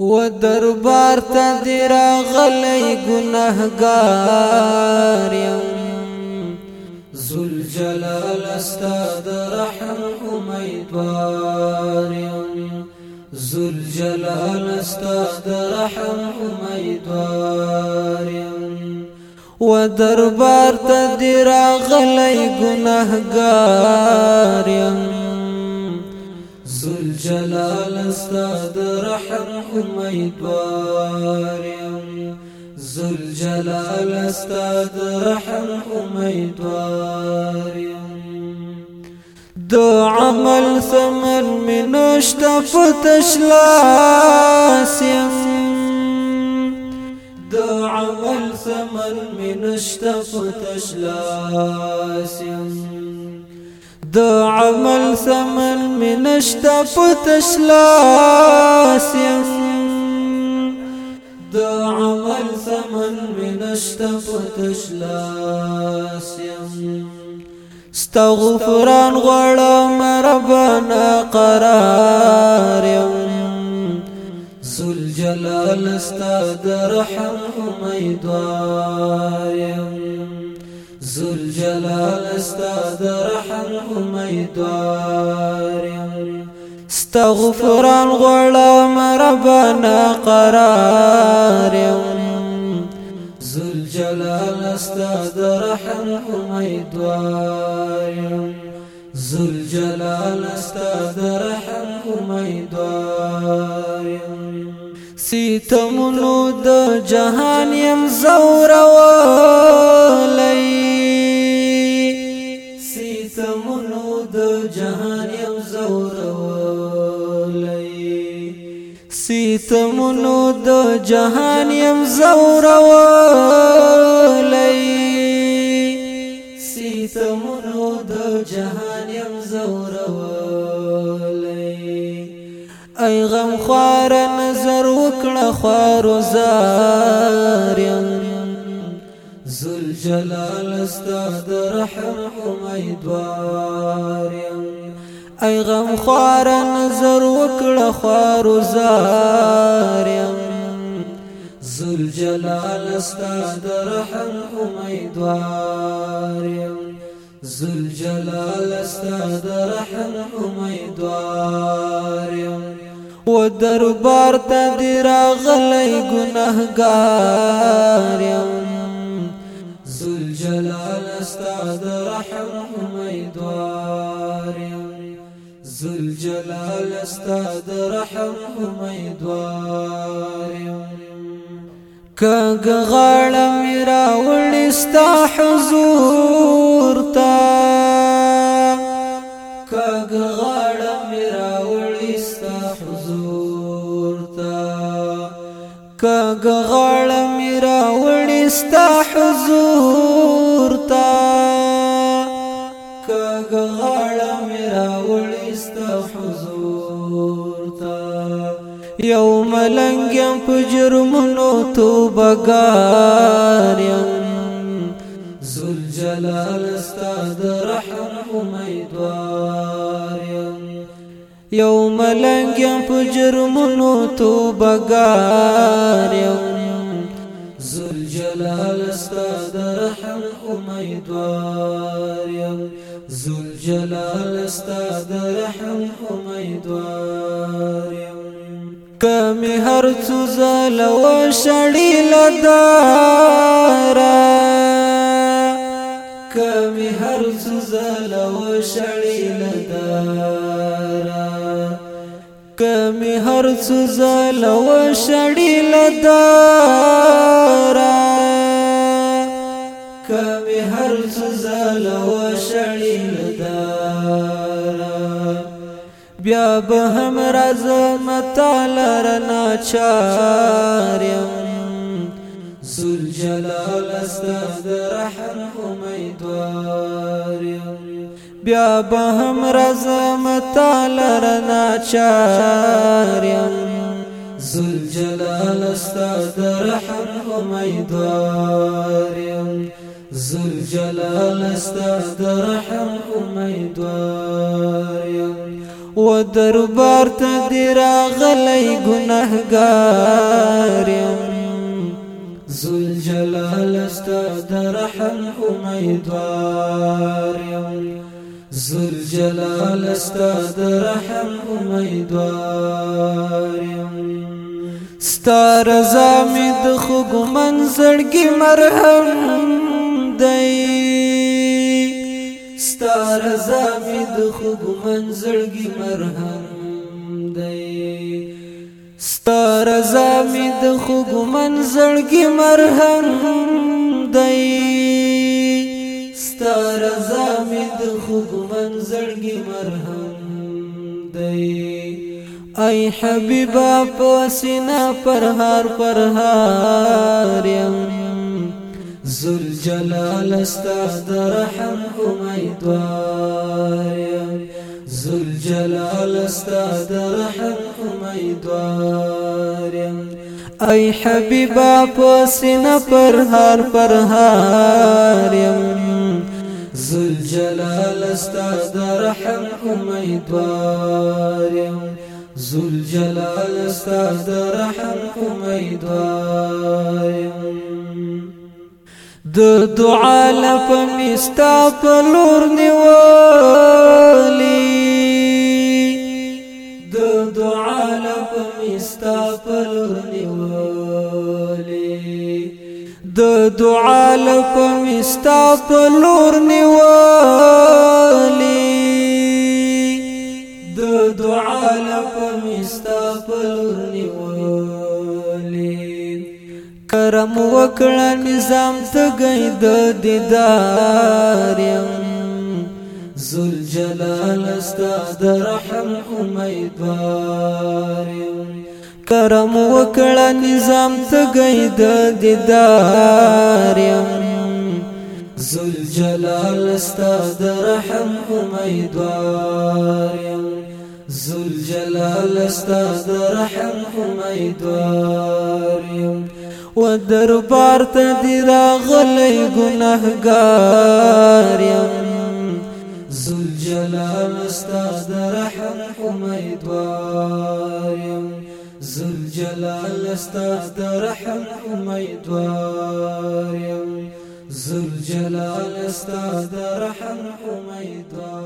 و دربار ته دی راغلی ګناهګار یم. ذل جلال استاد رحم امیدوار یم. ذل جلال استاد رحم امیدوار یم. و دربار ته دی راغلی یم. جلال استاد رحم امیدوار یم ذل جلال استاد رحم امیدوار یم د عمل ثمن منشت فتشلاس یم د عمل ثمن منشت فتشلاس یم د عمل ثمن منشت پتشلاس د عمل ثمن منشت پتشلاس استغفران غړم ربنا قرار يم ذل جلال استاد رحم امیدوار يم ذل جلال استاد رحم امیدوار استغفران غلام ربنا قرار. ذل جلال استاد رحم امیدوار ذل جلال استاد رحم امیدوار سیتمونو د جهان يم زور سیتمونو د جهان يم زور ولای سیتمونو د جهان يم زور ولای ای غم خوار نظر وکړه خوار زار يم ذل جلال استاد رحم امیدوار يم ای غم خوار نظر وکړه خوار زار یم. ذل جلال استاد رحم امیدوار یم. ذل جلال استاد رحم امیدوار یم. و دربار ته دی راغلی ګناهګار یم. ذل جلال استاد رحم ذل جلال استاد رحم امیدوار کګ غاړه میرا ولستا حضور تا. کګ غاړه میرا ولستا حضور تا. کګ غاړه میرا ولستا حضور تا. کګ غاړه میرا حضور تا یو ملنګ يم په جرمونو توبګار يم ذل جلال استاد رحم امیدوار يم یو ملنګ يم په جرمونو توبګار يم ذل جلال امیدوار يم ذل جلال استاد رحم امیدوار کمی هر څو زل و شړی لدارا کمی هر څو زل لدارا هر لدارا کمی هر څو زل و شړی بیا به هم رازم تعالی ناچاریم. زل جلال استاد رحم امیدواریم. بیا به هم رازم تعالی ناچاریم. زل جلال استاد رحم امیدواریم. زل جلال استاد رحم امیدواریم و دربار ته دی راغلی ګناهګار یم ذل جلال استاد رحم امیدوار ذل جلال استاد رحم امیدوار ستار زامد خوګ منزړګي مرهم. دی. ستار زامد خوګ منزړګي مرهم دی. ستار زامد خوګ منزړګي مرهم دی. ستار زامد خوګ منزړګي مرهم دی. ای حبیبا پسینا پرهار پرهار زل جلال استاد رحم امیدوار زل جلال استاد رحم امیدوار ای حبیبا پسینا پرهار پرهار یم زل جلال استاد رحم امیدوار یم زل جلال استاد رحم امیدوار د دعا لپم استا په لور نیولی. د دعا لپم استا په لور نیولی. د دعا لپم استا په لور نیولی. د دعا لپم استا په لور کرم وکړه نظام گئی د دیدار يم ذل جلال استاد رحم امیدوار کرم وکړه نظام گئی د دیدار يم ذل جلال استاد رحم امیدوار ذل جلال استاد رحم امیدوار و دربار ته دی راغلی ګناهګار یم ذل جلال استاد رحم امیدوار یم ذل جلال استاد رحم امیدوار یم زل جلال استاد رحم امیدوار